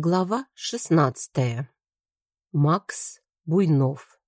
Глава шестнадцатая. Макс Буйнов.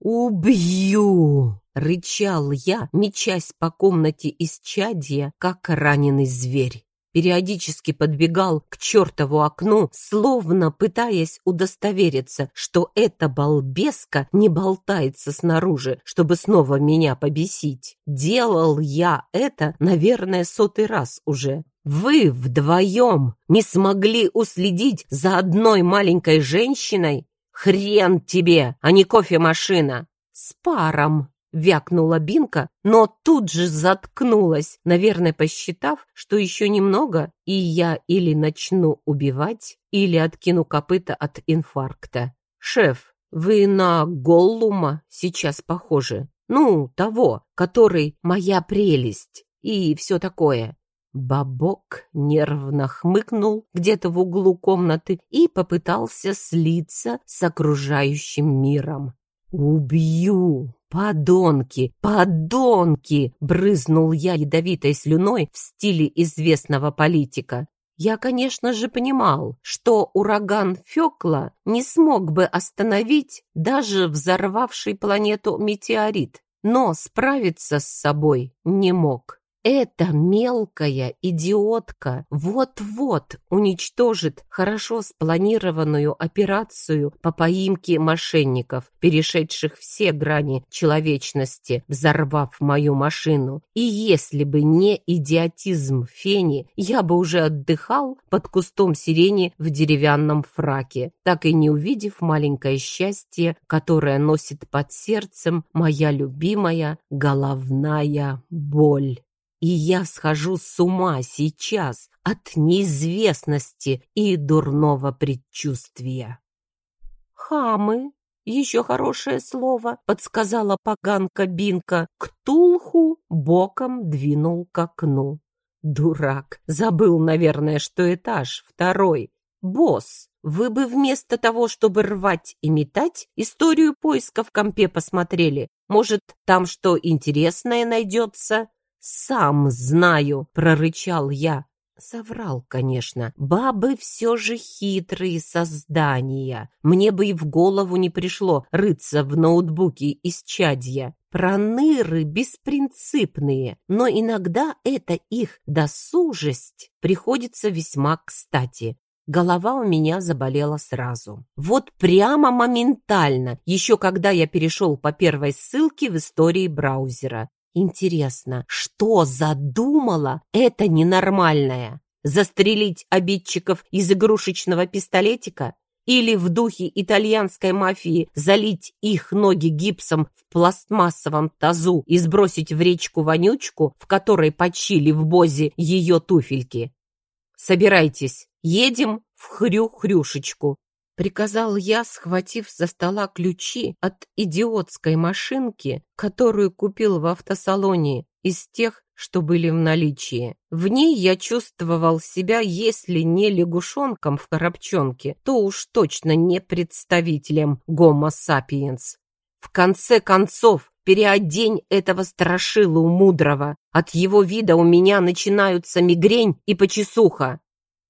«Убью!» — рычал я, мечась по комнате из чадья, как раненый зверь. Периодически подбегал к чертову окну, словно пытаясь удостовериться, что эта балбеска не болтается снаружи, чтобы снова меня побесить. Делал я это, наверное, сотый раз уже. Вы вдвоем не смогли уследить за одной маленькой женщиной? Хрен тебе, а не кофемашина! С паром!» Вякнула Бинка, но тут же заткнулась, наверное, посчитав, что еще немного, и я или начну убивать, или откину копыта от инфаркта. «Шеф, вы на Голлума сейчас похожи. Ну, того, который моя прелесть и все такое. Бабок нервно хмыкнул где-то в углу комнаты и попытался слиться с окружающим миром. «Убью! Подонки! Подонки!» — брызнул я ядовитой слюной в стиле известного политика. Я, конечно же, понимал, что ураган Фёкла не смог бы остановить даже взорвавший планету метеорит, но справиться с собой не мог. Эта мелкая идиотка вот-вот уничтожит хорошо спланированную операцию по поимке мошенников, перешедших все грани человечности, взорвав мою машину. И если бы не идиотизм Фени, я бы уже отдыхал под кустом сирени в деревянном фраке, так и не увидев маленькое счастье, которое носит под сердцем моя любимая головная боль. И я схожу с ума сейчас от неизвестности и дурного предчувствия. «Хамы, еще хорошее слово», — подсказала поганка Бинка. Ктулху боком двинул к окну. Дурак, забыл, наверное, что этаж второй. Босс, вы бы вместо того, чтобы рвать и метать, историю поиска в компе посмотрели. Может, там что интересное найдется? «Сам знаю», — прорычал я. Соврал, конечно. Бабы все же хитрые создания. Мне бы и в голову не пришло рыться в ноутбуке из чадья. Проныры беспринципные, но иногда эта их досужесть приходится весьма кстати. Голова у меня заболела сразу. Вот прямо моментально, еще когда я перешел по первой ссылке в истории браузера. Интересно, что задумала эта ненормальная? Застрелить обидчиков из игрушечного пистолетика? Или в духе итальянской мафии залить их ноги гипсом в пластмассовом тазу и сбросить в речку вонючку, в которой почили в бозе ее туфельки? Собирайтесь, едем в хрю-хрюшечку. Приказал я, схватив со стола ключи от идиотской машинки, которую купил в автосалоне, из тех, что были в наличии. В ней я чувствовал себя, если не лягушонком в коробчонке, то уж точно не представителем гомо сапиенс. В конце концов, переодень этого страшилу мудрого. От его вида у меня начинаются мигрень и почесуха.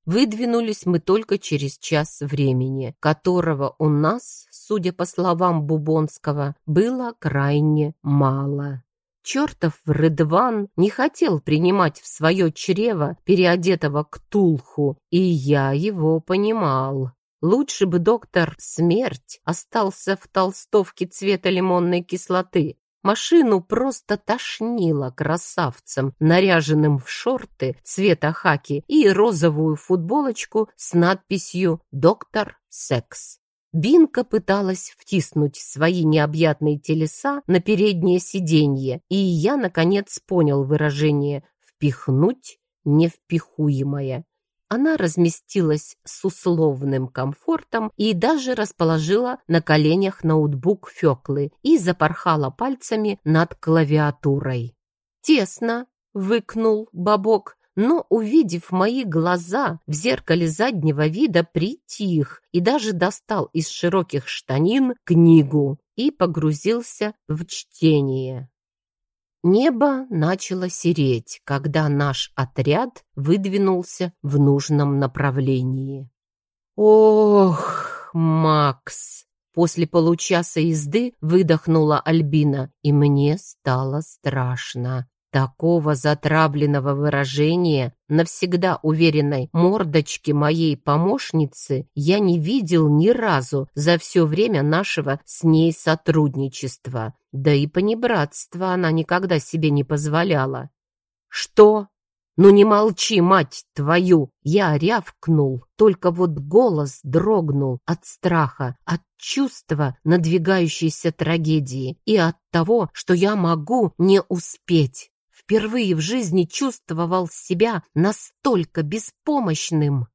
Выдвинулись мы только через час времени, которого у нас, судя по словам Бубонского, было крайне мало. Чертов Рыдван не хотел принимать в свое чрево переодетого Ктулху, и я его понимал. Лучше бы доктор Смерть остался в толстовке цвета лимонной кислоты, Машину просто тошнило красавцем, наряженным в шорты цвета хаки и розовую футболочку с надписью «Доктор Секс». Бинка пыталась втиснуть свои необъятные телеса на переднее сиденье, и я, наконец, понял выражение «впихнуть невпихуемое». Она разместилась с условным комфортом и даже расположила на коленях ноутбук Феклы и запорхала пальцами над клавиатурой. «Тесно!» — выкнул Бабок, но, увидев мои глаза в зеркале заднего вида, притих и даже достал из широких штанин книгу и погрузился в чтение. Небо начало сереть, когда наш отряд выдвинулся в нужном направлении. «Ох, Макс!» После получаса езды выдохнула Альбина, и мне стало страшно. Такого затравленного выражения, навсегда уверенной мордочки моей помощницы, я не видел ни разу за все время нашего с ней сотрудничества. Да и понебратства она никогда себе не позволяла. «Что? Ну не молчи, мать твою!» Я рявкнул, только вот голос дрогнул от страха, от чувства надвигающейся трагедии и от того, что я могу не успеть впервые в жизни чувствовал себя настолько беспомощным.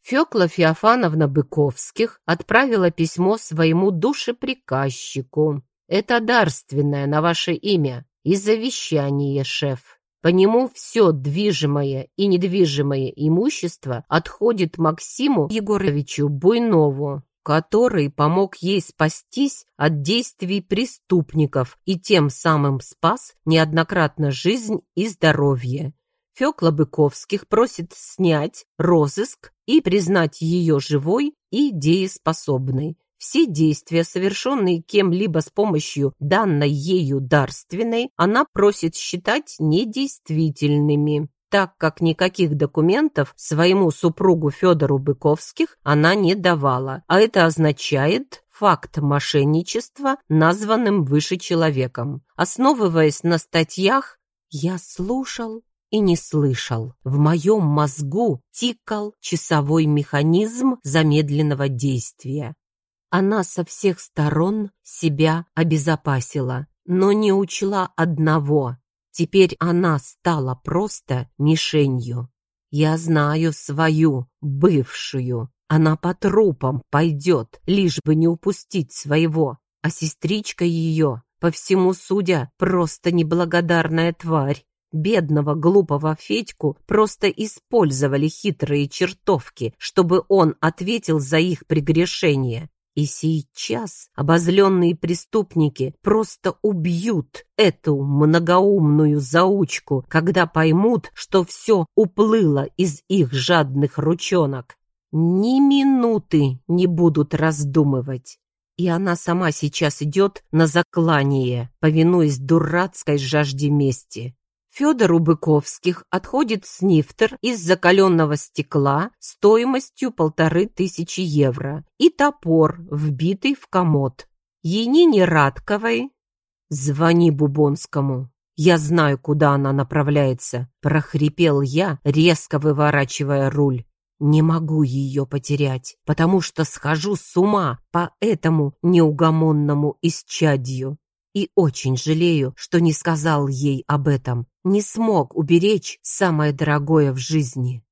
Фёкла Феофановна Быковских отправила письмо своему душеприказчику. «Это дарственное на ваше имя и завещание, шеф. По нему все движимое и недвижимое имущество отходит Максиму Егоровичу Буйнову который помог ей спастись от действий преступников и тем самым спас неоднократно жизнь и здоровье. Фёкла Быковских просит снять розыск и признать ее живой и дееспособной. Все действия, совершенные кем-либо с помощью данной ею дарственной, она просит считать недействительными так как никаких документов своему супругу Федору Быковских она не давала, а это означает факт мошенничества названным выше человеком. Основываясь на статьях, я слушал и не слышал. В моем мозгу тикал часовой механизм замедленного действия. Она со всех сторон себя обезопасила, но не учла одного Теперь она стала просто мишенью. Я знаю свою, бывшую. Она по трупам пойдет, лишь бы не упустить своего. А сестричка ее, по всему судя, просто неблагодарная тварь. Бедного глупого Федьку просто использовали хитрые чертовки, чтобы он ответил за их прегрешение. И сейчас обозленные преступники просто убьют эту многоумную заучку, когда поймут, что все уплыло из их жадных ручонок. Ни минуты не будут раздумывать. И она сама сейчас идет на заклание, повинуясь дурацкой жажде мести. Федору Быковских отходит снифтер из закаленного стекла стоимостью полторы тысячи евро и топор, вбитый в комод. Енине Радковой «Звони Бубонскому, я знаю, куда она направляется», прохрипел я, резко выворачивая руль. Не могу ее потерять, потому что схожу с ума по этому неугомонному исчадью. И очень жалею, что не сказал ей об этом, не смог уберечь самое дорогое в жизни.